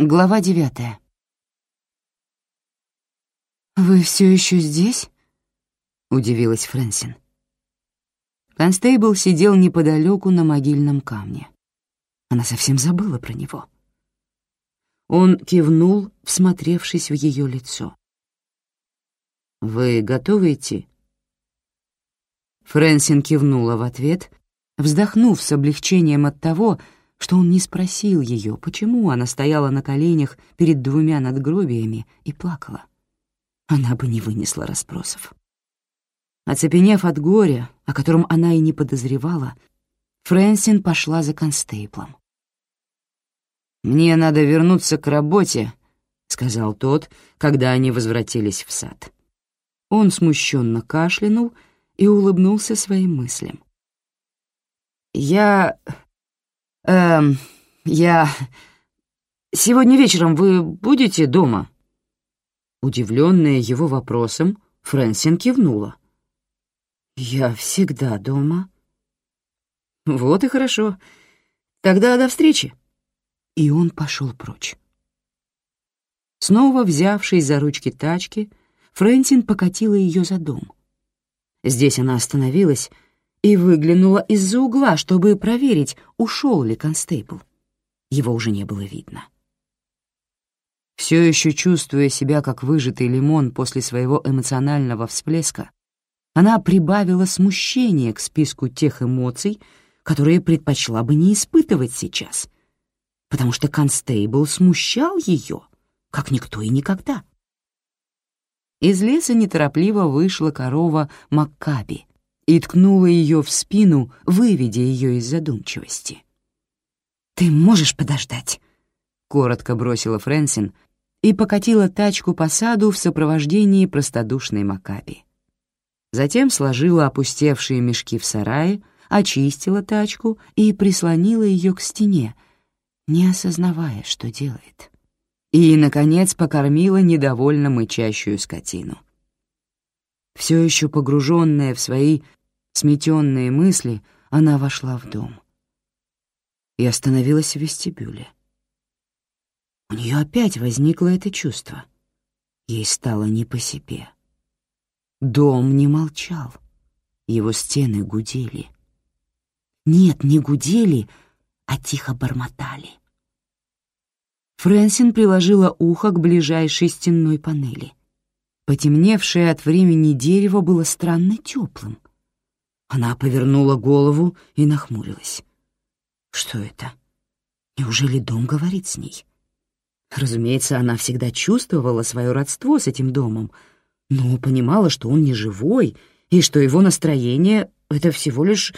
Глава девятая. «Вы все еще здесь?» — удивилась Фрэнсин. Констейбл сидел неподалеку на могильном камне. Она совсем забыла про него. Он кивнул, всмотревшись в ее лицо. «Вы готовы идти?» Фрэнсин кивнула в ответ, вздохнув с облегчением от того, что он не спросил ее, почему она стояла на коленях перед двумя надгробиями и плакала. Она бы не вынесла расспросов. Оцепенев от горя, о котором она и не подозревала, Фрэнсин пошла за констейплом. «Мне надо вернуться к работе», — сказал тот, когда они возвратились в сад. Он смущенно кашлянул и улыбнулся своим мыслям. «Я «Эм, я... Сегодня вечером вы будете дома?» Удивленная его вопросом, Фрэнсин кивнула. «Я всегда дома». «Вот и хорошо. Тогда до встречи». И он пошел прочь. Снова взявшись за ручки тачки, Фрэнсин покатила ее за дом. Здесь она остановилась и выглянула из-за угла, чтобы проверить, ушел ли констейбл. Его уже не было видно. Все еще чувствуя себя как выжатый лимон после своего эмоционального всплеска, она прибавила смущение к списку тех эмоций, которые предпочла бы не испытывать сейчас, потому что констейбл смущал ее, как никто и никогда. Из леса неторопливо вышла корова Маккаби и ткнула ее в спину, выведя ее из задумчивости. «Ты можешь подождать?» — коротко бросила Фрэнсин и покатила тачку по саду в сопровождении простодушной Макаби. Затем сложила опустевшие мешки в сарае, очистила тачку и прислонила ее к стене, не осознавая, что делает. И, наконец, покормила недовольно мычащую скотину. Все еще погруженная в свои Сметенные мысли, она вошла в дом и остановилась в вестибюле. У нее опять возникло это чувство. Ей стало не по себе. Дом не молчал, его стены гудели. Нет, не гудели, а тихо бормотали. Фрэнсин приложила ухо к ближайшей стенной панели. Потемневшее от времени дерево было странно теплым, она повернула голову и нахмурилась. Что это? Неужели дом говорит с ней? Разумеется, она всегда чувствовала свое родство с этим домом, но понимала, что он не живой и что его настроение — это всего лишь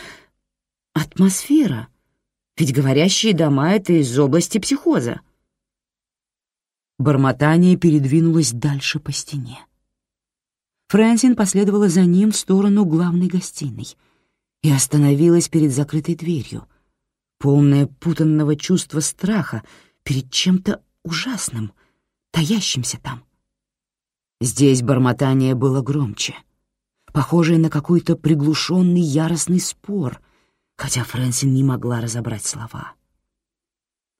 атмосфера, ведь говорящие дома — это из области психоза. Бормотание передвинулось дальше по стене. Фрэнсин последовала за ним в сторону главной гостиной и остановилась перед закрытой дверью, полная путанного чувства страха перед чем-то ужасным, таящимся там. Здесь бормотание было громче, похожее на какой-то приглушенный яростный спор, хотя Фрэнсин не могла разобрать слова.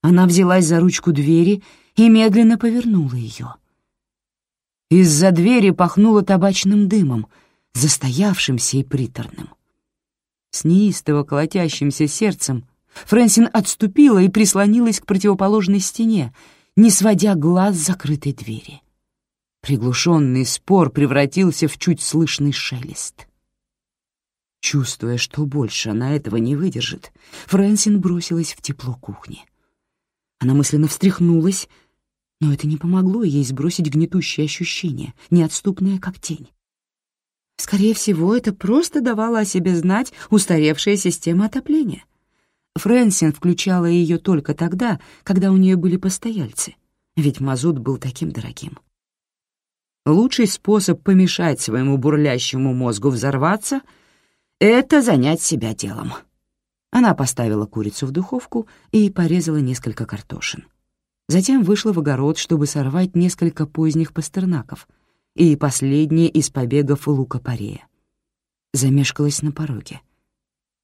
Она взялась за ручку двери и медленно повернула ее — из-за двери пахнуло табачным дымом, застоявшимся и приторным. С неистово колотящимся сердцем Фрэнсин отступила и прислонилась к противоположной стене, не сводя глаз с закрытой двери. Приглушенный спор превратился в чуть слышный шелест. Чувствуя, что больше она этого не выдержит, Фрэнсин бросилась в тепло кухни. Она мысленно встряхнулась, но это не помогло ей сбросить гнетущее ощущение, неотступное как тень. Скорее всего, это просто давало о себе знать устаревшая система отопления. Фрэнсин включала ее только тогда, когда у нее были постояльцы, ведь мазут был таким дорогим. Лучший способ помешать своему бурлящему мозгу взорваться — это занять себя делом. Она поставила курицу в духовку и порезала несколько картошин. Затем вышла в огород, чтобы сорвать несколько поздних пастернаков и последние из побегов лука-порея. Замешкалась на пороге.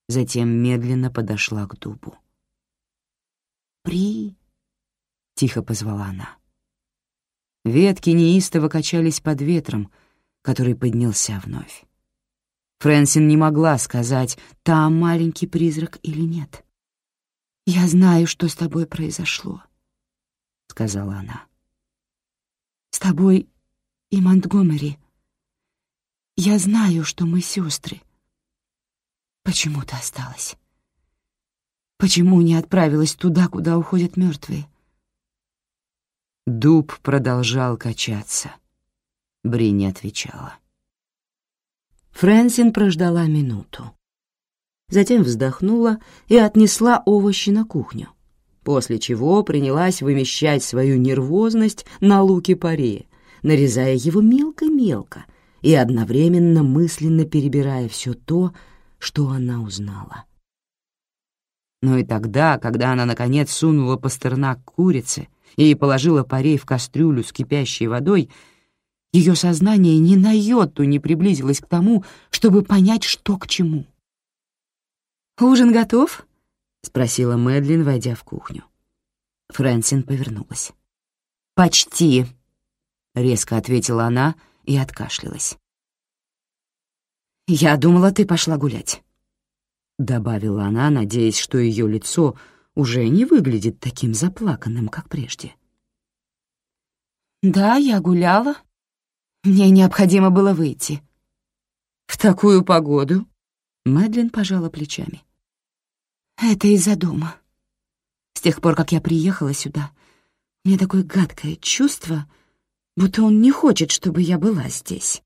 Затем медленно подошла к дубу. «При...» тихо позвала она. Ветки неистово качались под ветром, который поднялся вновь. Фрэнсин не могла сказать, там маленький призрак или нет. «Я знаю, что с тобой произошло», — сказала она. «С тобой и Монтгомери. Я знаю, что мы сестры. Почему ты осталась? Почему не отправилась туда, куда уходят мертвые? Дуб продолжал качаться. Бри не отвечала. Фрэнсин прождала минуту. Затем вздохнула и отнесла овощи на кухню, после чего принялась вымещать свою нервозность на луке-паре, нарезая его мелко-мелко и одновременно мысленно перебирая все то, что она узнала. Но и тогда, когда она, наконец, сунула пастернак курице и положила парей в кастрюлю с кипящей водой, ее сознание ни на йоту не приблизилось к тому, чтобы понять, что к чему. «Ужин готов?» — спросила Мэдлин, войдя в кухню. Фрэнсин повернулась. «Почти», — резко ответила она и откашлялась. «Я думала, ты пошла гулять», — добавила она, надеясь, что ее лицо уже не выглядит таким заплаканным, как прежде. «Да, я гуляла. Мне необходимо было выйти». «В такую погоду?» Мэдлин пожала плечами. «Это из-за дома. С тех пор, как я приехала сюда, у меня такое гадкое чувство, будто он не хочет, чтобы я была здесь».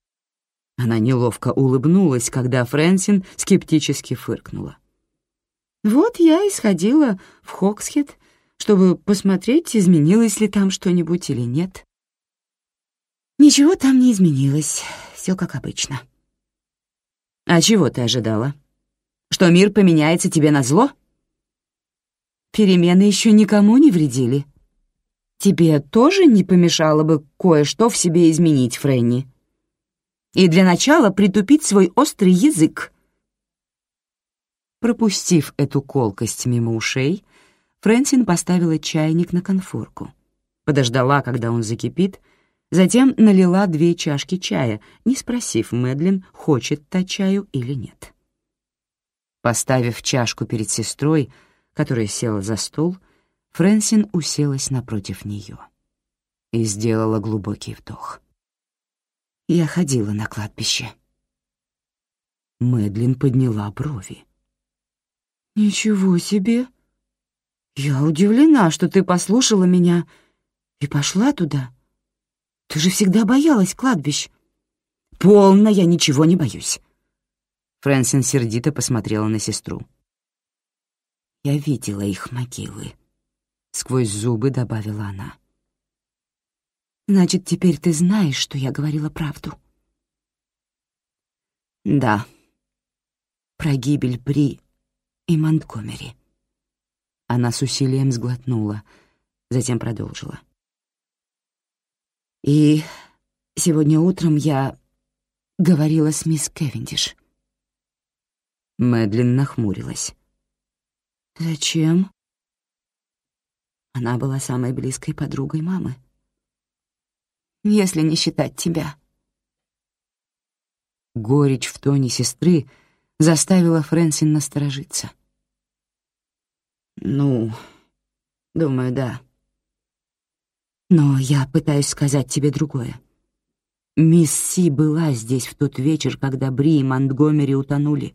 Она неловко улыбнулась, когда Фрэнсин скептически фыркнула. «Вот я и сходила в Хоксхед, чтобы посмотреть, изменилось ли там что-нибудь или нет». «Ничего там не изменилось, все как обычно». «А чего ты ожидала? Что мир поменяется тебе на зло?» «Перемены еще никому не вредили. Тебе тоже не помешало бы кое-что в себе изменить, Фрэнни?» и для начала притупить свой острый язык. Пропустив эту колкость мимо ушей, Фрэнсин поставила чайник на конфорку, подождала, когда он закипит, затем налила две чашки чая, не спросив Мэдлин, хочет та чаю или нет. Поставив чашку перед сестрой, которая села за стол, Фрэнсин уселась напротив нее и сделала глубокий вдох. Я ходила на кладбище. Мэдлин подняла брови. «Ничего себе! Я удивлена, что ты послушала меня и пошла туда. Ты же всегда боялась кладбищ». «Полно, я ничего не боюсь». Фрэнсин сердито посмотрела на сестру. «Я видела их могилы», — сквозь зубы добавила она. Значит, теперь ты знаешь, что я говорила правду. Да. Про гибель Бри и Монтгомери. Она с усилием сглотнула, затем продолжила. И сегодня утром я говорила с мисс Кевиндиш. Мэдлин нахмурилась. «Зачем?» Она была самой близкой подругой мамы если не считать тебя». Горечь в тоне сестры заставила Фрэнсин насторожиться. «Ну, думаю, да. Но я пытаюсь сказать тебе другое. Мисс Си была здесь в тот вечер, когда Бри и Монтгомери утонули,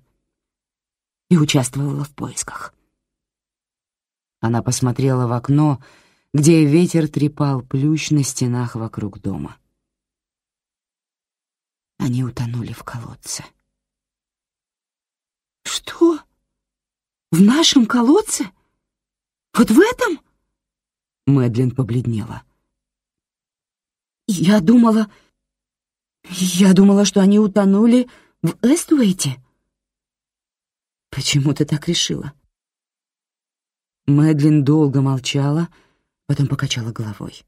и участвовала в поисках». Она посмотрела в окно, где ветер трепал плющ на стенах вокруг дома. Они утонули в колодце. «Что? В нашем колодце? Вот в этом?» Мэдлин побледнела. «Я думала... Я думала, что они утонули в Эствуэйте». «Почему ты так решила?» Мэдлин долго молчала, — потом покачала головой.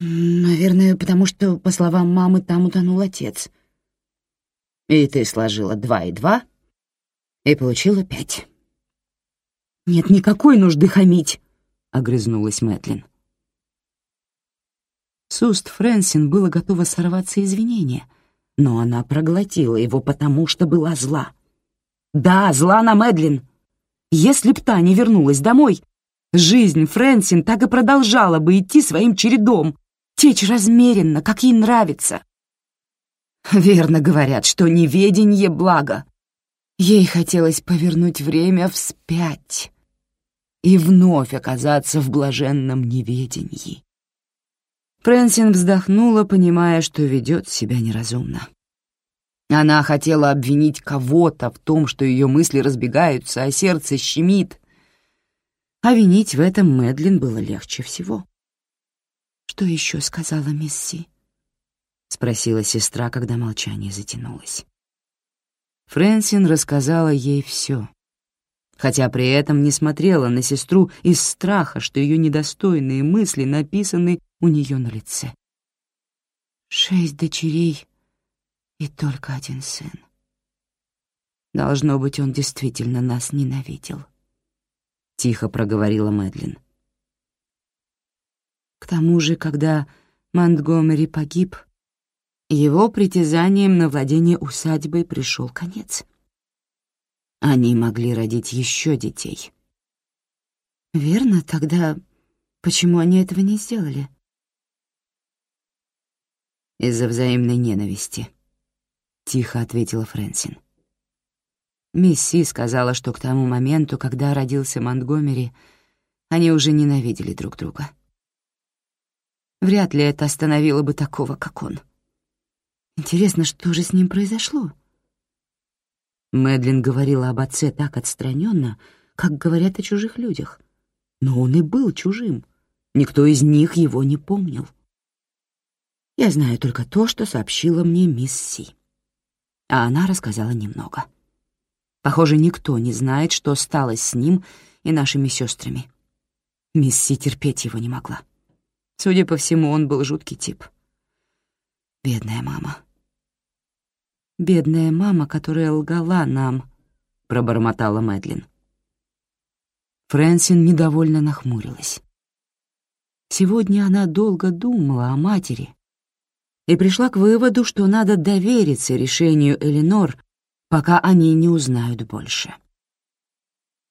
«Наверное, потому что, по словам мамы, там утонул отец». «И ты сложила два и два и получила пять». «Нет никакой нужды хамить», — огрызнулась Мэтлин. С уст Фрэнсин было готово сорваться извинение, но она проглотила его, потому что была зла. Да, зла на Мэдлин. Если б та не вернулась домой, жизнь Фрэнсин так и продолжала бы идти своим чередом, течь размеренно, как ей нравится. Верно говорят, что неведенье — благо. Ей хотелось повернуть время вспять и вновь оказаться в блаженном неведении. Фрэнсин вздохнула, понимая, что ведет себя неразумно. Она хотела обвинить кого-то в том, что ее мысли разбегаются, а сердце щемит. А винить в этом Мэдлин было легче всего. «Что еще сказала Мисси?» — спросила сестра, когда молчание затянулось. Фрэнсин рассказала ей все, хотя при этом не смотрела на сестру из страха, что ее недостойные мысли написаны у нее на лице. Шесть дочерей и только один сын. Должно быть, он действительно нас ненавидел. Тихо проговорила Мэдлин. К тому же, когда Монтгомери погиб, его притязанием на владение усадьбой пришел конец. Они могли родить еще детей. Верно, тогда почему они этого не сделали? из-за взаимной ненависти», — тихо ответила Фрэнсин. Мисси сказала, что к тому моменту, когда родился Монтгомери, они уже ненавидели друг друга. Вряд ли это остановило бы такого, как он. Интересно, что же с ним произошло? Мэдлин говорила об отце так отстраненно, как говорят о чужих людях. Но он и был чужим. Никто из них его не помнил. Я знаю только то, что сообщила мне мисс Си. А она рассказала немного. Похоже, никто не знает, что стало с ним и нашими сестрами. Мисс терпеть его не могла. Судя по всему, он был жуткий тип. Бедная мама. Бедная мама, которая лгала нам, пробормотала Мэдлин. Фрэнсин недовольно нахмурилась. Сегодня она долго думала о матери и пришла к выводу, что надо довериться решению Эленор, пока они не узнают больше.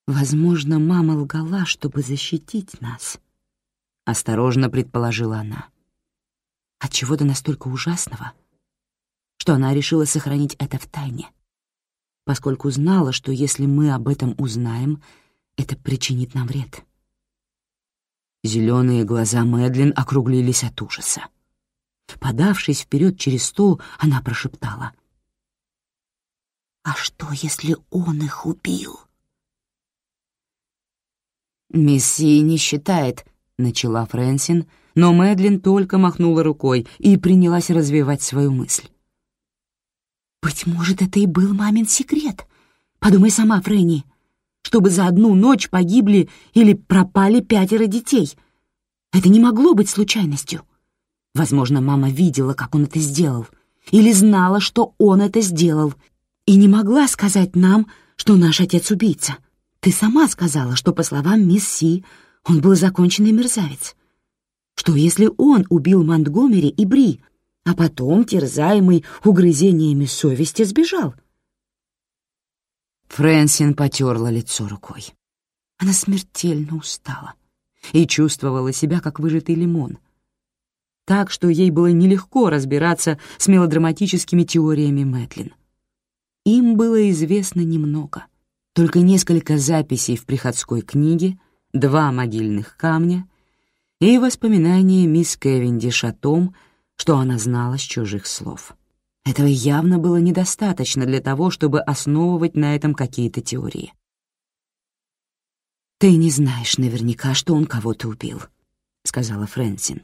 «Возможно, мама лгала, чтобы защитить нас», — осторожно предположила она. От чего-то настолько ужасного, что она решила сохранить это в тайне, поскольку знала, что если мы об этом узнаем, это причинит нам вред. Зеленые глаза Мэдлин округлились от ужаса. Подавшись вперед через стол, она прошептала. «А что, если он их убил?» «Мисси не считает», — начала Фрэнсин, но Мэдлин только махнула рукой и принялась развивать свою мысль. «Быть может, это и был мамин секрет. Подумай сама, Фрэнни, чтобы за одну ночь погибли или пропали пятеро детей. Это не могло быть случайностью». Возможно, мама видела, как он это сделал, или знала, что он это сделал, и не могла сказать нам, что наш отец убийца. Ты сама сказала, что, по словам мисс Си, он был законченный мерзавец. Что если он убил Монтгомери и Бри, а потом, терзаемый угрызениями совести, сбежал? Фрэнсин потерла лицо рукой. Она смертельно устала и чувствовала себя, как выжатый лимон — так что ей было нелегко разбираться с мелодраматическими теориями Мэтлин. Им было известно немного, только несколько записей в приходской книге, два могильных камня и воспоминания мисс Кевиндиш о том, что она знала с чужих слов. Этого явно было недостаточно для того, чтобы основывать на этом какие-то теории. «Ты не знаешь наверняка, что он кого-то убил», — сказала Фрэнсин.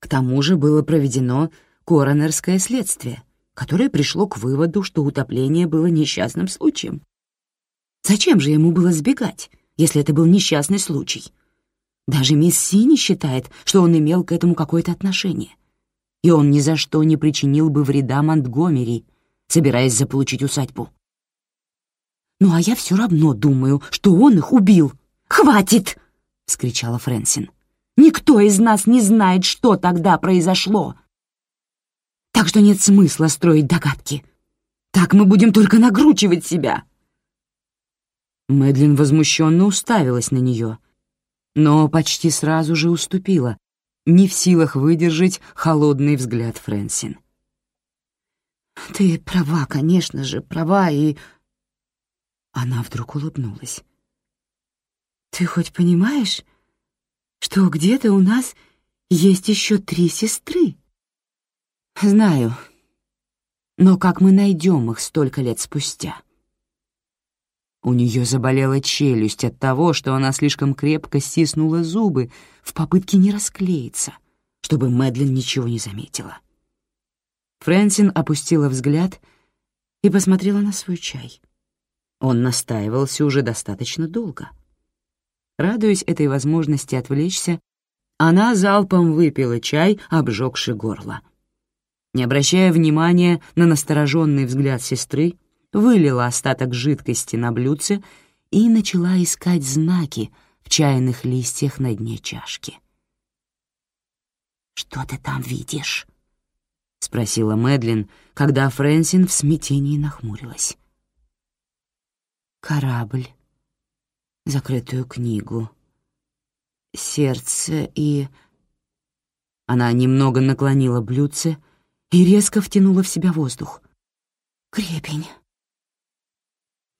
К тому же было проведено коронерское следствие, которое пришло к выводу, что утопление было несчастным случаем. Зачем же ему было сбегать, если это был несчастный случай? Даже мисс Сини считает, что он имел к этому какое-то отношение. И он ни за что не причинил бы вреда Монтгомери, собираясь заполучить усадьбу. «Ну а я все равно думаю, что он их убил. Хватит!» — скричала Фрэнсин. Никто из нас не знает, что тогда произошло. Так что нет смысла строить догадки. Так мы будем только накручивать себя. Мэдлин возмущенно уставилась на нее, но почти сразу же уступила, не в силах выдержать холодный взгляд Фрэнсин. «Ты права, конечно же, права, и...» Она вдруг улыбнулась. «Ты хоть понимаешь, что где-то у нас есть еще три сестры?» «Знаю. Но как мы найдем их столько лет спустя?» У нее заболела челюсть от того, что она слишком крепко стиснула зубы в попытке не расклеиться, чтобы Мэдлин ничего не заметила. Фрэнсин опустила взгляд и посмотрела на свой чай. Он настаивался уже достаточно долго. Радуясь этой возможности отвлечься, она залпом выпила чай, обжегший горло. Не обращая внимания на настороженный взгляд сестры, вылила остаток жидкости на блюдце и начала искать знаки в чайных листьях на дне чашки. «Что ты там видишь?» — спросила Мэдлин, когда Фрэнсин в смятении нахмурилась. «Корабль, закрытую книгу, сердце и...» Она немного наклонила блюдце и резко втянула в себя воздух. «Гребень».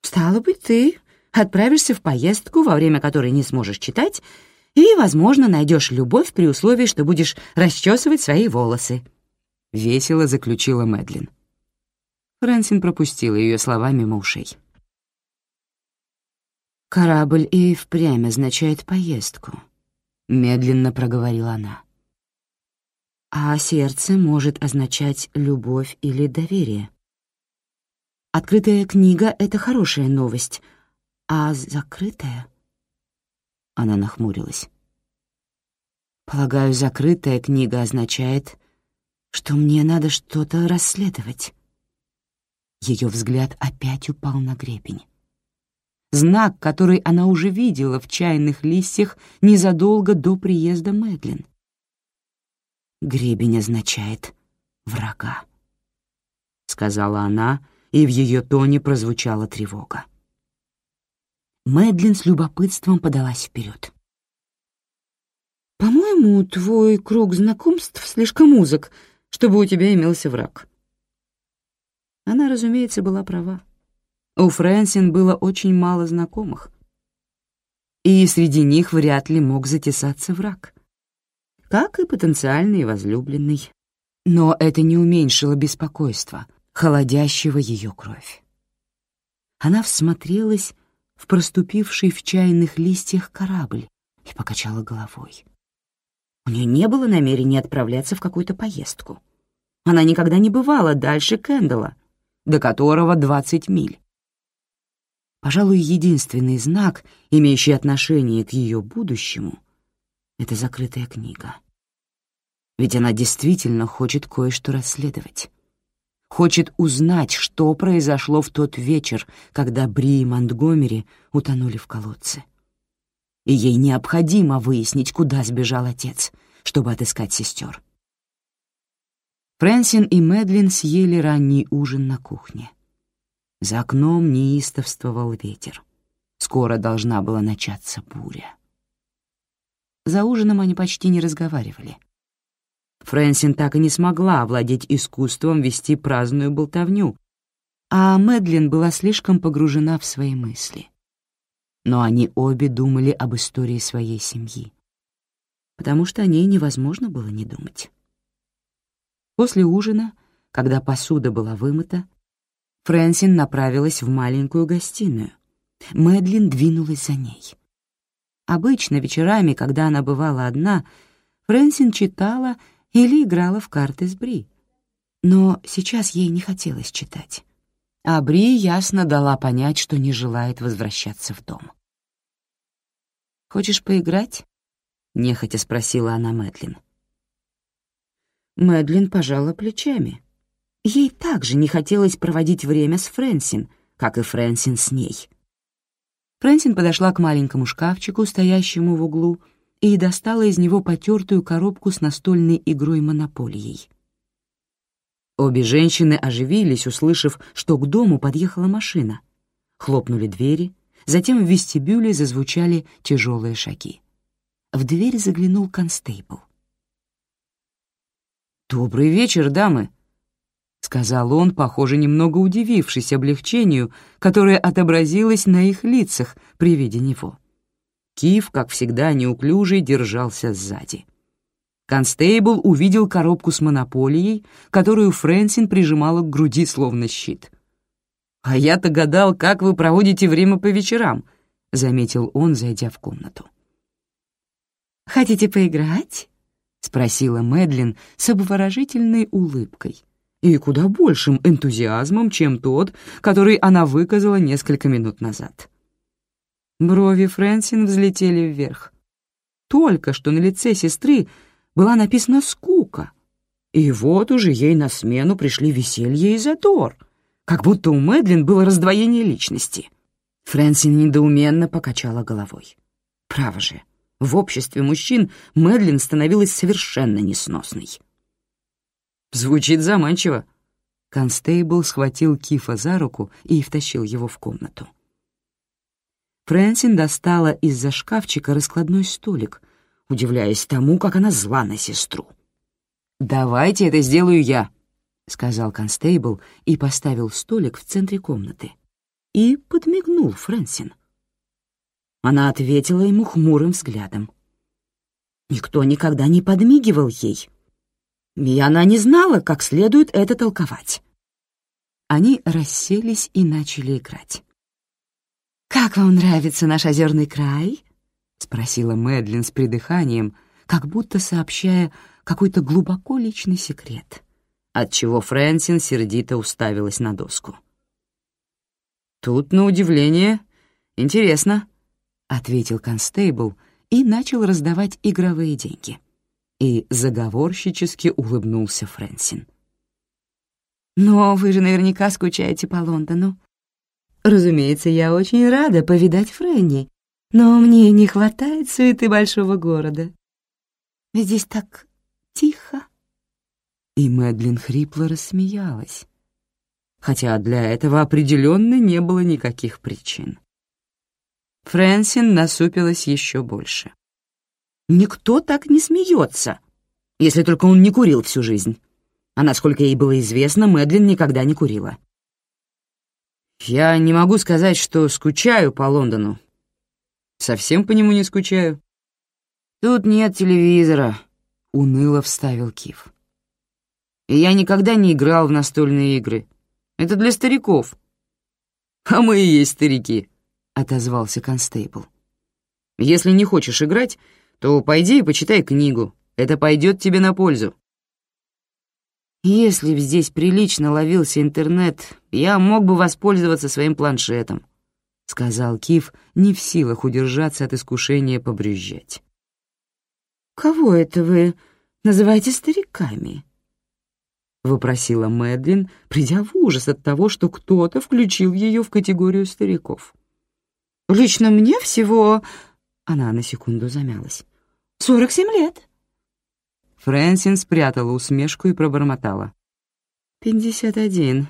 Стало быть, ты отправишься в поездку, во время которой не сможешь читать, и, возможно, найдешь любовь при условии, что будешь расчесывать свои волосы. Весело заключила Мэдлин. Фрэнсин пропустила ее слова мимо ушей. «Корабль и впрямь означает поездку», — медленно проговорила она. «А сердце может означать любовь или доверие. Открытая книга — это хорошая новость, а закрытая... Она нахмурилась. Полагаю, закрытая книга означает, что мне надо что-то расследовать. Ее взгляд опять упал на гребень. Знак, который она уже видела в чайных листьях незадолго до приезда Мэдлин. «Гребень означает врага», — сказала она, — и в ее тоне прозвучала тревога. Мэдлин с любопытством подалась вперед. «По-моему, твой круг знакомств слишком узок, чтобы у тебя имелся враг». Она, разумеется, была права. У Фрэнсин было очень мало знакомых, и среди них вряд ли мог затесаться враг, как и потенциальный возлюбленный. Но это не уменьшило беспокойства — холодящего ее кровь. Она всмотрелась в проступивший в чайных листьях корабль и покачала головой. У нее не было намерения отправляться в какую-то поездку. Она никогда не бывала дальше Кэндала, до которого 20 миль. Пожалуй, единственный знак, имеющий отношение к ее будущему, — это закрытая книга. Ведь она действительно хочет кое-что расследовать хочет узнать, что произошло в тот вечер, когда Бри и Монтгомери утонули в колодце. И ей необходимо выяснить, куда сбежал отец, чтобы отыскать сестер. Фрэнсин и Мэдлин съели ранний ужин на кухне. За окном неистовствовал ветер. Скоро должна была начаться буря. За ужином они почти не разговаривали — Фрэнсин так и не смогла овладеть искусством вести праздную болтовню, а Мэдлин была слишком погружена в свои мысли. Но они обе думали об истории своей семьи, потому что о ней невозможно было не думать. После ужина, когда посуда была вымыта, Фрэнсин направилась в маленькую гостиную. Мэдлин двинулась за ней. Обычно вечерами, когда она бывала одна, Фрэнсин читала или играла в карты с Бри. Но сейчас ей не хотелось читать. А Бри ясно дала понять, что не желает возвращаться в дом. «Хочешь поиграть?» — нехотя спросила она Мэдлин. Мэдлин пожала плечами. Ей также не хотелось проводить время с Фрэнсин, как и Фрэнсин с ней. Фрэнсин подошла к маленькому шкафчику, стоящему в углу, и достала из него потертую коробку с настольной игрой «Монополией». Обе женщины оживились, услышав, что к дому подъехала машина. Хлопнули двери, затем в вестибюле зазвучали тяжелые шаги. В дверь заглянул констейбл. «Добрый вечер, дамы», — сказал он, похоже, немного удивившись облегчению, которое отобразилось на их лицах при виде него. Кив, как всегда неуклюжий, держался сзади. Констейбл увидел коробку с монополией, которую Фрэнсин прижимала к груди словно щит. «А я-то гадал, как вы проводите время по вечерам», — заметил он, зайдя в комнату. «Хотите поиграть?» — спросила Мэдлин с обворожительной улыбкой и куда большим энтузиазмом, чем тот, который она выказала несколько минут назад. Брови Фрэнсин взлетели вверх. Только что на лице сестры была написана «скука», и вот уже ей на смену пришли веселье и задор, как будто у Мэдлин было раздвоение личности. Фрэнсин недоуменно покачала головой. Право же, в обществе мужчин Мэдлин становилась совершенно несносной. «Звучит заманчиво». Констейбл схватил Кифа за руку и втащил его в комнату. Фрэнсин достала из-за шкафчика раскладной столик, удивляясь тому, как она зла на сестру. «Давайте это сделаю я», — сказал констейбл и поставил столик в центре комнаты. И подмигнул Фрэнсин. Она ответила ему хмурым взглядом. Никто никогда не подмигивал ей. И она не знала, как следует это толковать. Они расселись и начали играть. «Как вам нравится наш озерный край?» — спросила Мэдлин с придыханием, как будто сообщая какой-то глубоко личный секрет, отчего Фрэнсин сердито уставилась на доску. «Тут, на удивление, интересно», ответил констейбл и начал раздавать игровые деньги. И заговорщически улыбнулся Фрэнсин. «Но вы же наверняка скучаете по Лондону. Разумеется, я очень рада повидать Фрэнни, но мне не хватает суеты большого города. Здесь так тихо». И Мэдлин хрипло рассмеялась, хотя для этого определенно не было никаких причин. Фрэнсин насупилась еще больше. Никто так не смеется, если только он не курил всю жизнь. А насколько ей было известно, Мэдлин никогда не курила. Я не могу сказать, что скучаю по Лондону. Совсем по нему не скучаю. Тут нет телевизора, — уныло вставил Кив. И я никогда не играл в настольные игры. Это для стариков. А мы и есть старики, отозвался констейбл. «Если не хочешь играть, то пойди и почитай книгу. Это пойдет тебе на пользу». «Если б здесь прилично ловился интернет, я мог бы воспользоваться своим планшетом», — сказал Кив, не в силах удержаться от искушения побрюзжать. «Кого это вы называете стариками?» — вопросила Мэдлин, придя в ужас от того, что кто-то включил ее в категорию стариков. Лично мне всего...» Она на секунду замялась. «Сорок семь лет». Фрэнсин спрятала усмешку и пробормотала. «Пятьдесят один».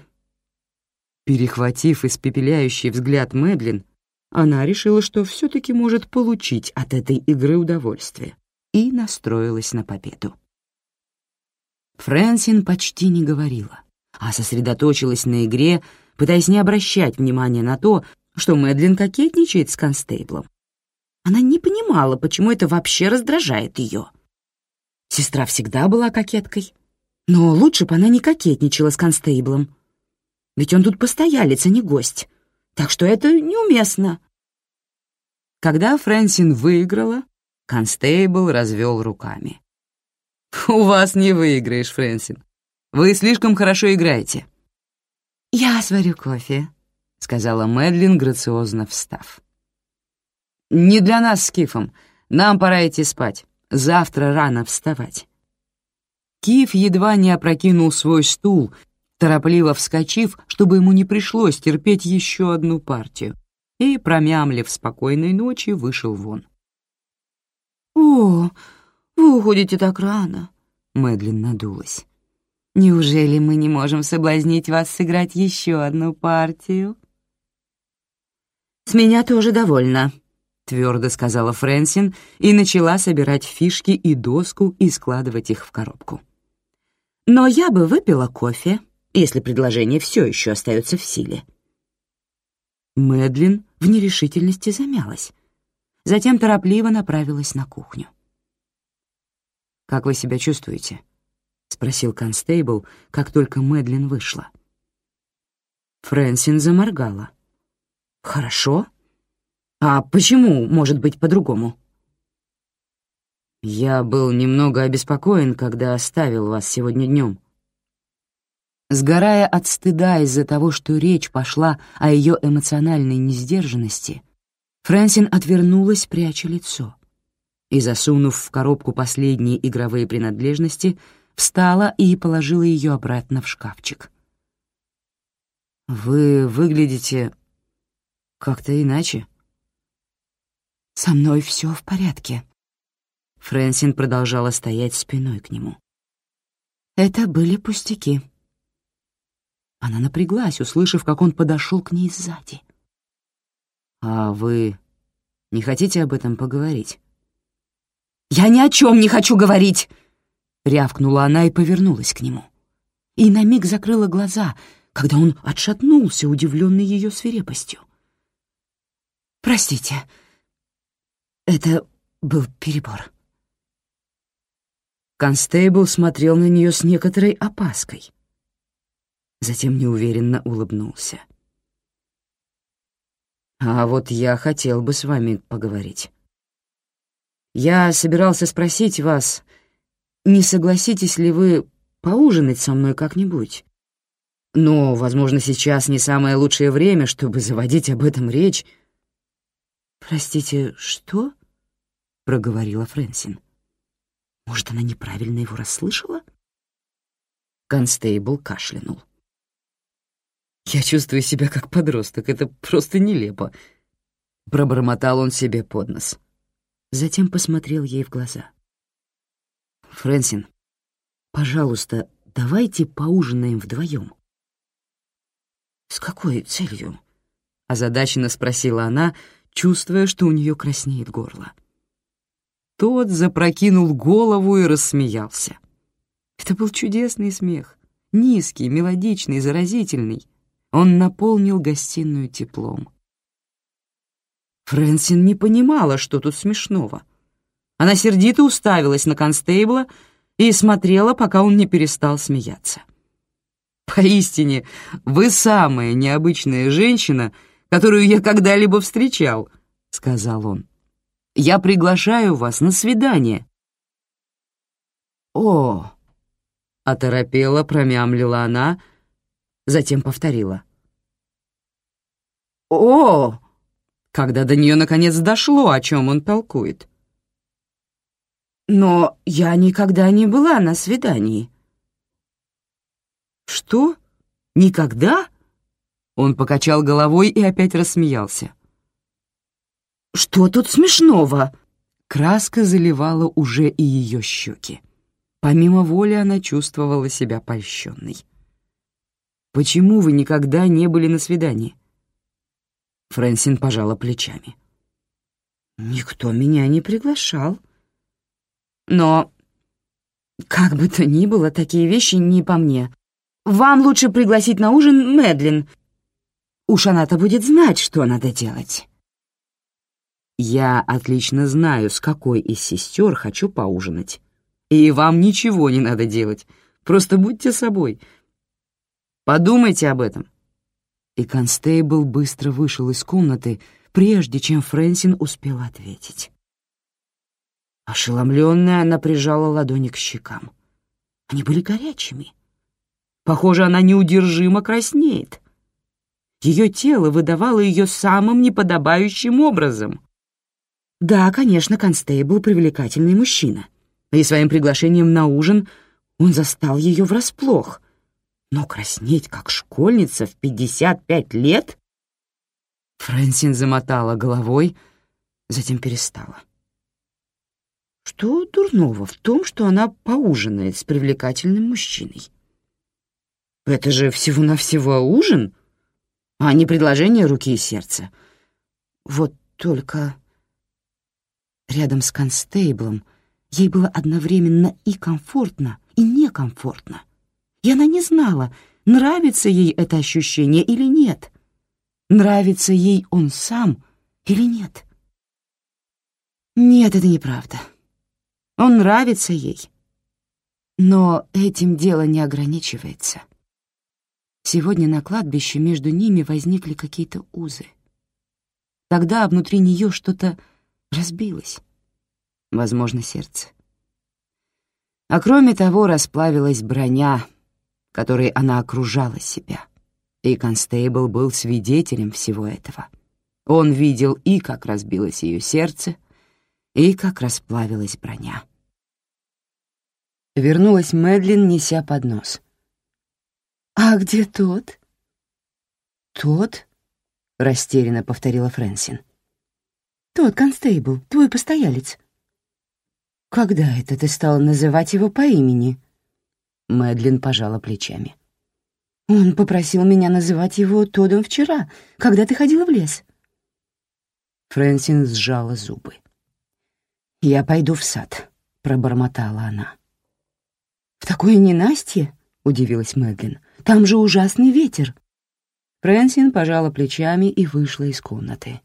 Перехватив испепеляющий взгляд Мэдлин, она решила, что все-таки может получить от этой игры удовольствие, и настроилась на победу. Фрэнсин почти не говорила, а сосредоточилась на игре, пытаясь не обращать внимания на то, что Мэдлин кокетничает с констейблом. Она не понимала, почему это вообще раздражает ее. Сестра всегда была кокеткой, но лучше бы она не кокетничала с констейблом. Ведь он тут постоялец, а не гость, так что это неуместно. Когда Фрэнсин выиграла, констейбл развел руками. «У вас не выиграешь, Фрэнсин. Вы слишком хорошо играете». «Я сварю кофе», — сказала Мэдлин, грациозно встав. «Не для нас с Кифом. Нам пора идти спать. Завтра рано вставать». Киф едва не опрокинул свой стул, торопливо вскочив, чтобы ему не пришлось терпеть еще одну партию, и, промямлив спокойной ночи, вышел вон. «О, вы уходите так рано», — Мэдлин надулась. «Неужели мы не можем соблазнить вас сыграть еще одну партию?» «С меня тоже довольно», — твердо сказала Фрэнсин и начала собирать фишки и доску и складывать их в коробку. «Но я бы выпила кофе, если предложение все еще остается в силе». Мэдлин в нерешительности замялась. Затем торопливо направилась на кухню. «Как вы себя чувствуете?» — спросил констейбл, как только Мэдлин вышла. Фрэнсин заморгала. «Хорошо? А почему может быть по-другому?» «Я был немного обеспокоен, когда оставил вас сегодня днем. Сгорая от стыда из-за того, что речь пошла о ее эмоциональной несдержанности, Фрэнсин отвернулась, пряча лицо, и, засунув в коробку последние игровые принадлежности, встала и положила ее обратно в шкафчик. «Вы выглядите как-то иначе». «Со мной все в порядке». Фрэнсин продолжала стоять спиной к нему. «Это были пустяки». Она напряглась, услышав, как он подошел к ней сзади. «А вы не хотите об этом поговорить?» «Я ни о чем не хочу говорить!» — рявкнула она и повернулась к нему. И на миг закрыла глаза, когда он отшатнулся, удивленный ее свирепостью. «Простите, это был перебор». Констейбл смотрел на нее с некоторой опаской затем неуверенно улыбнулся. «А вот я хотел бы с вами поговорить. Я собирался спросить вас, не согласитесь ли вы поужинать со мной как-нибудь? Но, возможно, сейчас не самое лучшее время, чтобы заводить об этом речь». «Простите, что?» — проговорила Фрэнсин. «Может, она неправильно его расслышала?» Констейбл кашлянул. Я чувствую себя как подросток, это просто нелепо. Пробормотал он себе под нос. Затем посмотрел ей в глаза. «Фрэнсин, пожалуйста, давайте поужинаем вдвоем». «С какой целью?» — озадаченно спросила она, чувствуя, что у нее краснеет горло. Тот запрокинул голову и рассмеялся. Это был чудесный смех, низкий, мелодичный, заразительный. Он наполнил гостиную теплом. Фрэнсин не понимала, что тут смешного. Она сердито уставилась на констейбла и смотрела, пока он не перестал смеяться. «Поистине, вы самая необычная женщина, которую я когда-либо встречал», — сказал он. «Я приглашаю вас на свидание». «О!» — оторопела, промямлила она, затем повторила. «О!» когда до нее наконец дошло, о чем он толкует. «Но я никогда не была на свидании». «Что? Никогда?» Он покачал головой и опять рассмеялся. «Что тут смешного?» Краска заливала уже и ее щеки. Помимо воли она чувствовала себя польщенной. «Почему вы никогда не были на свидании?» Фрэнсин пожала плечами. «Никто меня не приглашал. Но, как бы то ни было, такие вещи не по мне. Вам лучше пригласить на ужин Мэдлин. Уж она-то будет знать, что надо делать». «Я отлично знаю, с какой из сестер хочу поужинать. И вам ничего не надо делать. Просто будьте собой. Подумайте об этом. И констейбл быстро вышел из комнаты, прежде чем Фрэнсин успела ответить. Ошеломленная, она прижала ладони к щекам. Они были горячими. Похоже, она неудержимо краснеет. Ее тело выдавало ее самым неподобающим образом. Да, конечно, констейбл — привлекательный мужчина. И своим приглашением на ужин он застал ее врасплох — но краснеть, как школьница в 55 лет? Фрэнсин замотала головой, затем перестала. Что дурного в том, что она поужинает с привлекательным мужчиной? Это же всего-навсего ужин, а не предложение руки и сердца. Вот только рядом с констейблом ей было одновременно и комфортно, и некомфортно. И она не знала, нравится ей это ощущение или нет. Нравится ей он сам или нет. Нет, это неправда. Он нравится ей. Но этим дело не ограничивается. Сегодня на кладбище между ними возникли какие-то узы. Тогда внутри нее что-то разбилось. Возможно, сердце. А кроме того, расплавилась броня, которой она окружала себя. И Констейбл был свидетелем всего этого. Он видел и как разбилось ее сердце, и как расплавилась броня. Вернулась Мэдлин, неся поднос. «А где тот?» «Тот?» — растерянно повторила Фрэнсин. «Тот констейбл, твой постоялец». «Когда это ты стала называть его по имени?» Мэдлин пожала плечами. «Он попросил меня называть его Тодом вчера, когда ты ходила в лес». Фрэнсин сжала зубы. «Я пойду в сад», — пробормотала она. «В такое ненастье?» — удивилась Мэдлин. «Там же ужасный ветер». Фрэнсин пожала плечами и вышла из комнаты.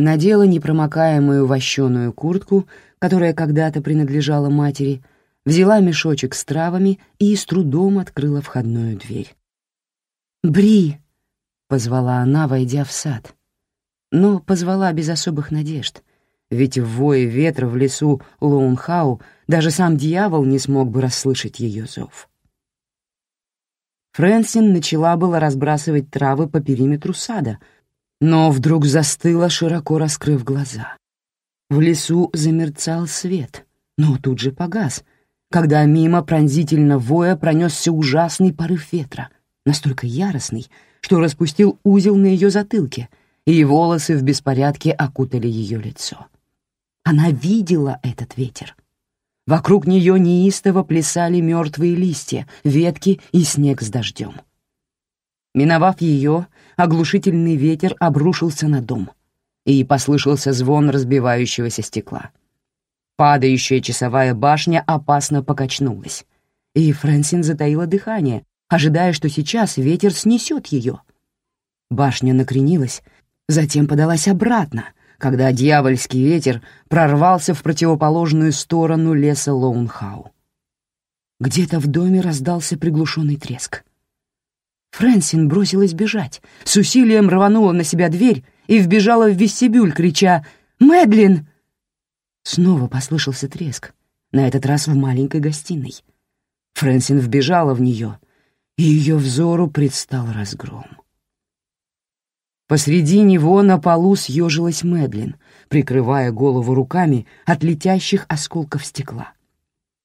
Надела непромокаемую вощеную куртку, которая когда-то принадлежала матери, взяла мешочек с травами и с трудом открыла входную дверь. «Бри!» — позвала она, войдя в сад. Но позвала без особых надежд, ведь в вое ветра в лесу Лоунхау даже сам дьявол не смог бы расслышать ее зов. Фрэнсин начала было разбрасывать травы по периметру сада, но вдруг застыла, широко раскрыв глаза. В лесу замерцал свет, но тут же погас, когда мимо пронзительно воя пронесся ужасный порыв ветра, настолько яростный, что распустил узел на ее затылке, и волосы в беспорядке окутали ее лицо. Она видела этот ветер, Вокруг нее неистово плясали мертвые листья, ветки и снег с дождем. Миновав ее, оглушительный ветер обрушился на дом, и послышался звон разбивающегося стекла. Падающая часовая башня опасно покачнулась, и Фрэнсин затаила дыхание, ожидая, что сейчас ветер снесет ее. Башня накренилась, затем подалась обратно — когда дьявольский ветер прорвался в противоположную сторону леса Лоунхау. Где-то в доме раздался приглушенный треск. Фрэнсин бросилась бежать, с усилием рванула на себя дверь и вбежала в вестибюль, крича «Мэдлин!». Снова послышался треск, на этот раз в маленькой гостиной. Фрэнсин вбежала в нее, и ее взору предстал разгром. Посреди него на полу съежилась Мэдлин, прикрывая голову руками от летящих осколков стекла.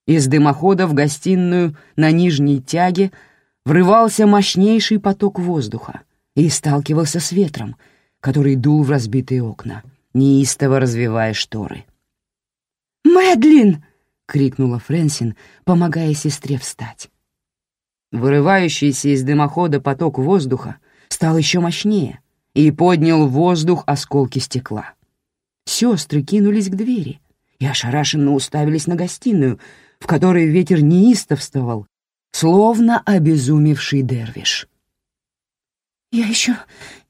Из дымохода в гостиную на нижней тяге врывался мощнейший поток воздуха и сталкивался с ветром, который дул в разбитые окна, неистово развивая шторы. «Мэдлин!» — крикнула Фрэнсин, помогая сестре встать. Вырывающийся из дымохода поток воздуха стал еще мощнее — и поднял в воздух осколки стекла. Сестры кинулись к двери и ошарашенно уставились на гостиную, в которой ветер неистовствовал, словно обезумевший дервиш. «Я еще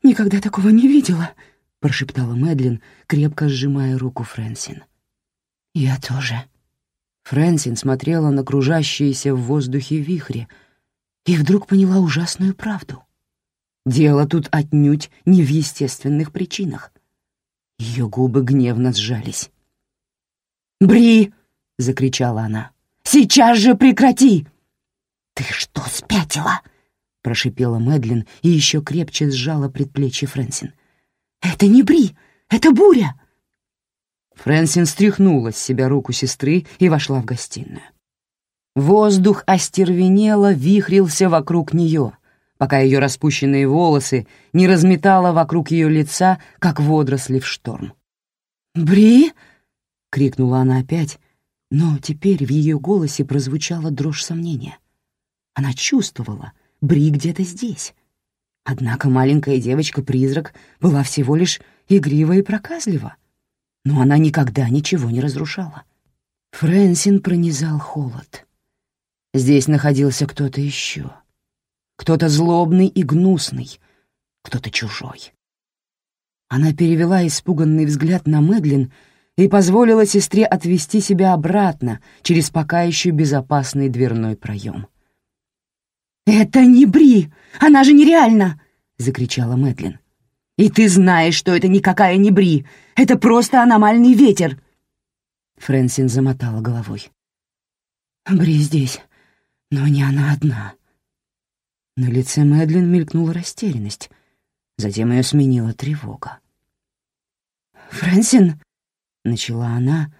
никогда такого не видела», — прошептала Мэдлин, крепко сжимая руку Фрэнсин. «Я тоже». Фрэнсин смотрела на кружащиеся в воздухе вихри и вдруг поняла ужасную правду. Дело тут отнюдь не в естественных причинах. Ее губы гневно сжались. «Бри!» — закричала она. «Сейчас же прекрати!» «Ты что, спятила?» — прошипела Мэдлин и еще крепче сжала предплечье Фрэнсин. «Это не Бри, это буря!» Фрэнсин стряхнула с себя руку сестры и вошла в гостиную. Воздух остервенело вихрился вокруг нее — пока ее распущенные волосы не разметала вокруг ее лица, как водоросли в шторм. «Бри!» — крикнула она опять, Но теперь в ее голосе прозвучала дрожь сомнения. Она чувствовала, Бри где-то здесь. Однако маленькая девочка-призрак была всего лишь игрива и проказлива. Но она никогда ничего не разрушала. Фрэнсин пронизал холод. Здесь находился кто-то еще. Кто-то злобный и гнусный, кто-то чужой. Она перевела испуганный взгляд на Мэдлин и позволила сестре отвести себя обратно через пока еще безопасный дверной проем. «Это не Бри! Она же нереальна!» — закричала Мэдлин. «И ты знаешь, что это никакая не Бри! Это просто аномальный ветер!» Фрэнсин замотала головой. «Бри здесь, но не она одна». На лице Мэдлин мелькнула растерянность, затем ее сменила тревога. «Фрэнсин!» — начала она,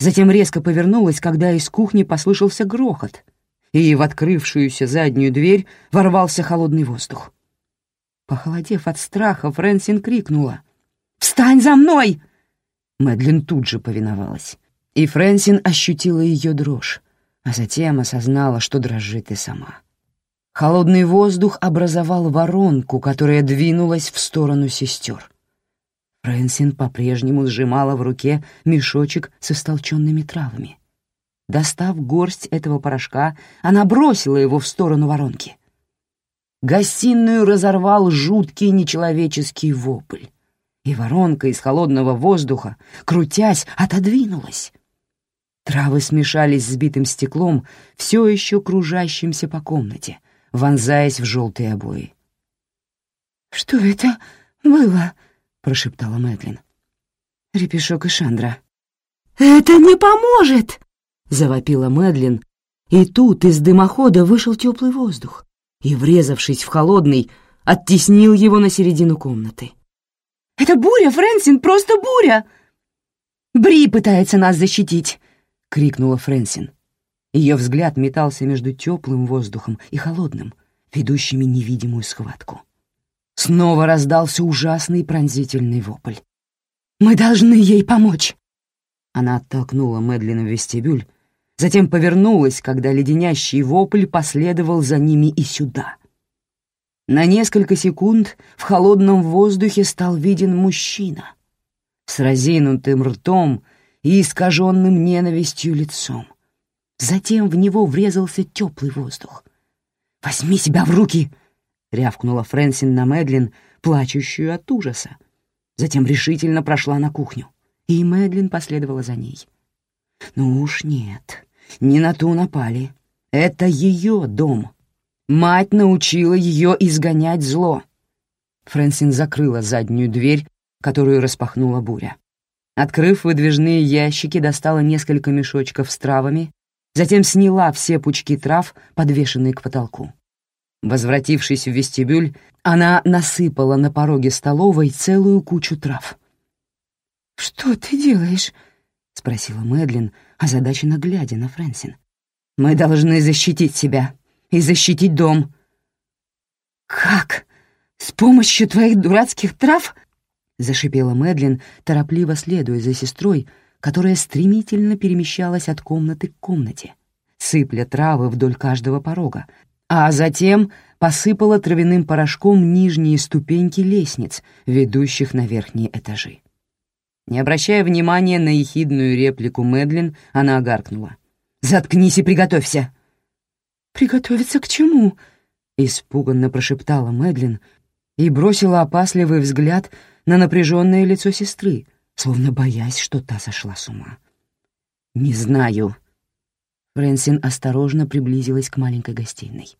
затем резко повернулась, когда из кухни послышался грохот, и в открывшуюся заднюю дверь ворвался холодный воздух. Похолодев от страха, Фрэнсин крикнула. «Встань за мной!» Мэдлин тут же повиновалась, и Фрэнсин ощутила ее дрожь, а затем осознала, что дрожит и сама. Холодный воздух образовал воронку, которая двинулась в сторону сестер. Фрэнсин по-прежнему сжимала в руке мешочек с истолченными травами. Достав горсть этого порошка, она бросила его в сторону воронки. Гостиную разорвал жуткий нечеловеческий вопль, и воронка из холодного воздуха, крутясь, отодвинулась. Травы смешались с битым стеклом, все еще кружащимся по комнате, вонзаясь в желтые обои. «Что это было?» прошептала Мэдлин. «Репешок и Шандра». «Это не поможет!» — завопила Мэдлин, и тут из дымохода вышел теплый воздух и, врезавшись в холодный, оттеснил его на середину комнаты. «Это буря, Фрэнсин, просто буря!» «Бри пытается нас защитить!» — крикнула Фрэнсин. Ее взгляд метался между теплым воздухом и холодным, ведущими невидимую схватку. Снова раздался ужасный пронзительный вопль. «Мы должны ей помочь!» Она оттолкнула Мэдлина в вестибюль, затем повернулась, когда леденящий вопль последовал за ними и сюда. На несколько секунд в холодном воздухе стал виден мужчина с разинутым ртом и искаженным ненавистью лицом. Затем в него врезался теплый воздух. «Возьми себя в руки!» — рявкнула Фрэнсин на Мэдлин, плачущую от ужаса. Затем решительно прошла на кухню, и Мэдлин последовала за ней. «Ну уж нет, не на ту напали. Это ее дом. Мать научила ее изгонять зло». Фрэнсин закрыла заднюю дверь, которую распахнула буря. Открыв выдвижные ящики, достала несколько мешочков с травами, затем сняла все пучки трав, подвешенные к потолку. Возвратившись в вестибюль, она насыпала на пороге столовой целую кучу трав. «Что ты делаешь?» — спросила Мэдлин, озадаченно глядя на Фрэнсин. «Мы должны защитить себя и защитить дом». «Как? С помощью твоих дурацких трав?» — зашипела Мэдлин, торопливо следуя за сестрой, которая стремительно перемещалась от комнаты к комнате, сыпля травы вдоль каждого порога, а затем посыпала травяным порошком нижние ступеньки лестниц, ведущих на верхние этажи. Не обращая внимания на ехидную реплику Мэдлин, она огаркнула. «Заткнись и приготовься!» «Приготовиться к чему?» — испуганно прошептала Мэдлин и бросила опасливый взгляд на напряженное лицо сестры, словно боясь, что та сошла с ума. «Не знаю», Фрэнсин осторожно приблизилась к маленькой гостиной.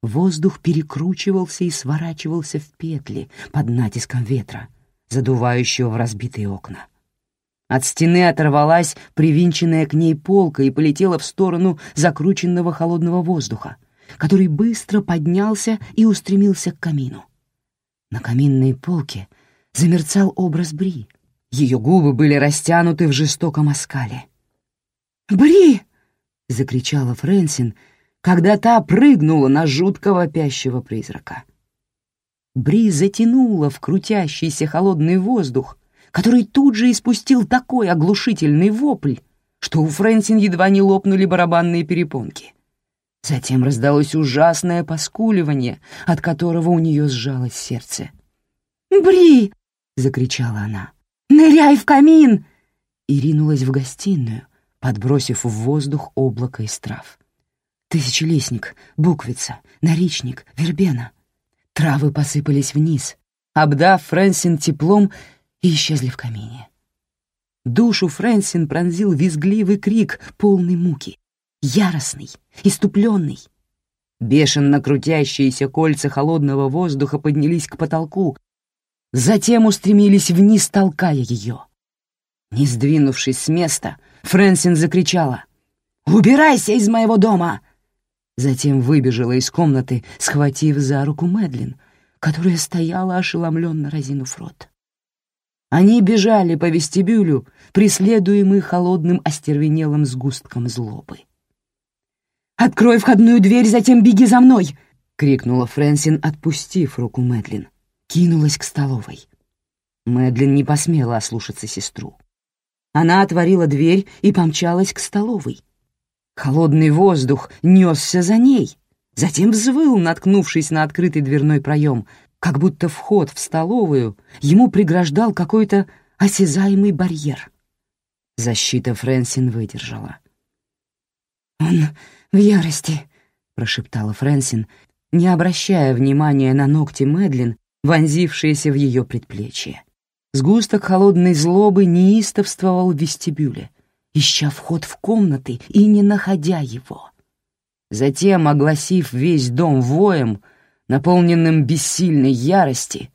Воздух перекручивался и сворачивался в петли под натиском ветра, задувающего в разбитые окна. От стены оторвалась привинченная к ней полка и полетела в сторону закрученного холодного воздуха, который быстро поднялся и устремился к камину. На каминной полке замерцал образ Бри. Ее губы были растянуты в жестоком оскале. «Бри!» — закричала Фрэнсин, когда та прыгнула на жутко вопящего призрака. Бри затянула в крутящийся холодный воздух, который тут же испустил такой оглушительный вопль, что у Фрэнсин едва не лопнули барабанные перепонки. Затем раздалось ужасное поскуливание, от которого у нее сжалось сердце. «Бри!» — закричала она. «Ныряй в камин!» И ринулась в гостиную, подбросив в воздух облако из трав. Тысячелистник, буквица, наричник, вербена. Травы посыпались вниз, обдав Фрэнсин теплом и исчезли в камине. Душу Фрэнсин пронзил визгливый крик, полный муки, яростный, иступленный. Бешено крутящиеся кольца холодного воздуха поднялись к потолку, затем устремились вниз, толкая ее. Не сдвинувшись с места, Фрэнсин закричала «Убирайся из моего дома!» Затем выбежала из комнаты, схватив за руку Мэдлин, которая стояла ошеломленно разинув рот. Они бежали по вестибюлю, преследуемые холодным остервенелым сгустком злобы. «Открой входную дверь, затем беги за мной!» — крикнула Фрэнсин, отпустив руку Мэдлин. Кинулась к столовой. Мэдлин не посмела ослушаться сестру. Она отворила дверь и помчалась к столовой. Холодный воздух несся за ней, затем взвыл, наткнувшись на открытый дверной проем, как будто вход в столовую ему преграждал какой-то осязаемый барьер. Защита Фрэнсин выдержала. «Он в ярости», — прошептала Фрэнсин, не обращая внимания на ногти Мэдлин, вонзившиеся в ее предплечье. Сгусток холодной злобы неистовствовал в вестибюле, ища вход в комнаты и не находя его. Затем, огласив весь дом воем, — наполненным бессильной ярости,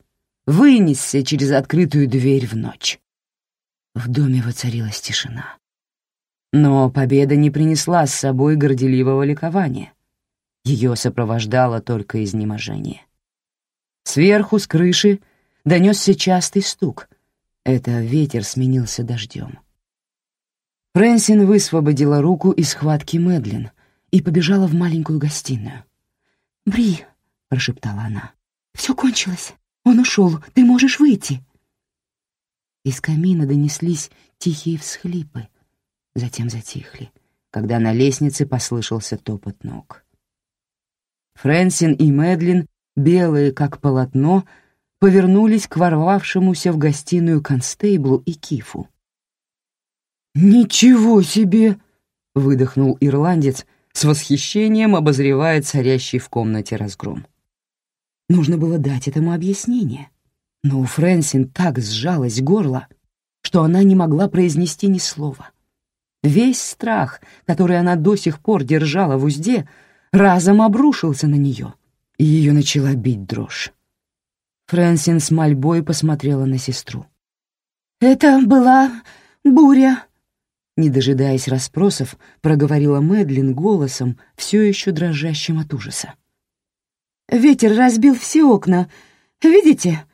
вынесся через открытую дверь в ночь. В доме воцарилась тишина. Но победа не принесла с собой горделивого ликования. Ее сопровождало только изнеможение. Сверху, с крыши, донесся частый стук. Это ветер сменился дождем. Фрэнсин высвободила руку из схватки Мэдлин и побежала в маленькую гостиную. «Бри, — прошептала она. «Все кончилось. Он ушел. Ты можешь выйти». Из камина донеслись тихие всхлипы, затем затихли, когда на лестнице послышался топот ног. Фрэнсин и Мэдлин, белые как полотно, повернулись к ворвавшемуся в гостиную констейблу и Кифу. «Ничего себе!» — выдохнул ирландец, с восхищением обозревая царящий в комнате разгром. Нужно было дать этому объяснение. Но у Фрэнсин так сжалось горло, что она не могла произнести ни слова. Весь страх, который она до сих пор держала в узде, разом обрушился на нее, и ее начала бить дрожь. Фрэнсин с мольбой посмотрела на сестру. «Это была буря», — не дожидаясь расспросов, проговорила Мэдлин голосом, все еще дрожащим от ужаса. Ветер разбил все окна. Видите?»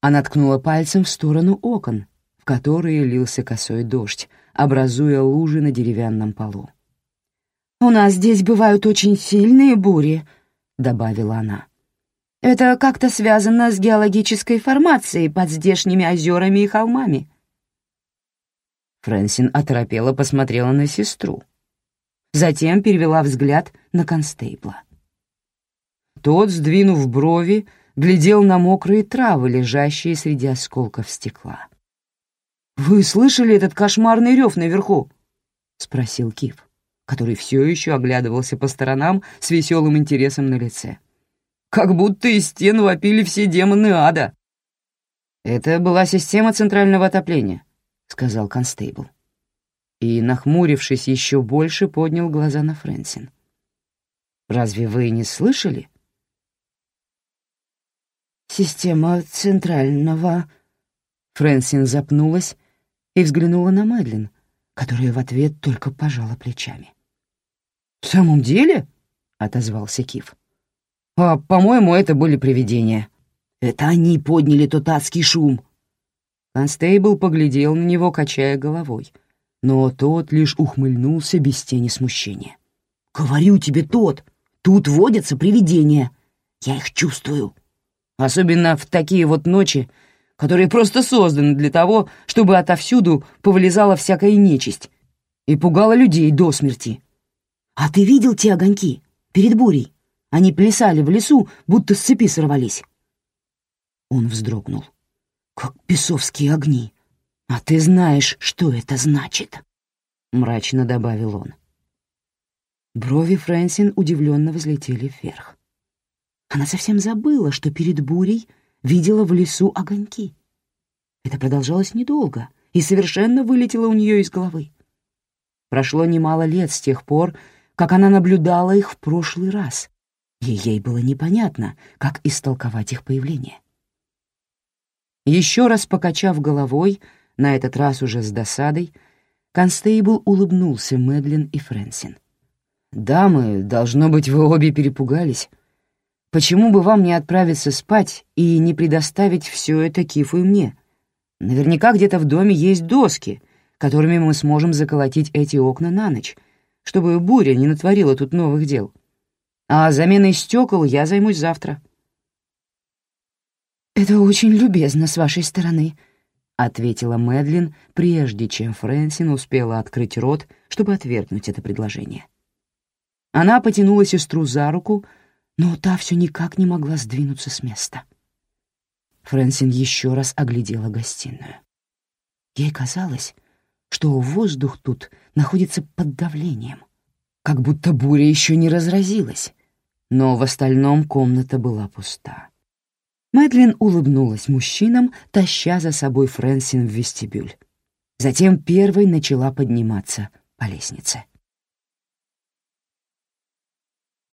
Она ткнула пальцем в сторону окон, в которые лился косой дождь, образуя лужи на деревянном полу. «У нас здесь бывают очень сильные бури», — добавила она. «Это как-то связано с геологической формацией под здешними озерами и холмами». Фрэнсин оторопела посмотрела на сестру. Затем перевела взгляд на констейбла. Тот, сдвинув брови, глядел на мокрые травы, лежащие среди осколков стекла. «Вы слышали этот кошмарный рев наверху?» — спросил Кив, который все еще оглядывался по сторонам с веселым интересом на лице. «Как будто из стен вопили все демоны ада!» «Это была система центрального отопления», — сказал констейбл. И, нахмурившись еще больше, поднял глаза на Фрэнсин. «Разве вы не слышали?» система центрального...» Фрэнсин запнулась и взглянула на Мэдлин, которая в ответ только пожала плечами. «В самом деле?» — отозвался Кив. «А, по-моему, это были привидения. Это они подняли тот адский шум». Констейбл поглядел на него, качая головой, но тот лишь ухмыльнулся без тени смущения. «Говорю тебе, тот, тут водятся привидения. Я их чувствую. Особенно в такие вот ночи, которые просто созданы для того, чтобы отовсюду повылезала всякая нечисть. и пугала людей до смерти. А ты видел те огоньки перед бурей? Они плясали в лесу, будто с цепи сорвались. Он вздрогнул. Как бесовские огни. А ты знаешь, что это значит, — мрачно добавил он. Брови Фрэнсин удивленно взлетели вверх. Она совсем забыла, что перед бурей видела в лесу огоньки. Это продолжалось недолго и совершенно вылетело у нее из головы. Прошло немало лет с тех пор, как она наблюдала их в прошлый раз, и ей было непонятно, как истолковать их появление. Еще раз покачав головой, на этот раз уже с досадой, Констейбл улыбнулся Мэдлин и Фрэнсин. «Дамы, должно быть, вы обе перепугались. Почему бы вам не отправиться спать и не предоставить все это Кифу и мне? Наверняка где-то в доме есть доски, которыми мы сможем заколотить эти окна на ночь, чтобы буря не натворила тут новых дел. А заменой стекол я займусь завтра». «Это очень любезно с вашей стороны», — ответила Мэдлин, прежде чем Фрэнсин успела открыть рот, чтобы отвергнуть это предложение. Она потянула сестру за руку, но та все никак не могла сдвинуться с места. Фрэнсин еще раз оглядела гостиную. Ей казалось, что воздух тут находится под давлением, как будто буря еще не разразилась, но в остальном комната была пуста. Мэдлин улыбнулась мужчинам, таща за собой Фрэнсин в вестибюль. Затем первой начала подниматься по лестнице.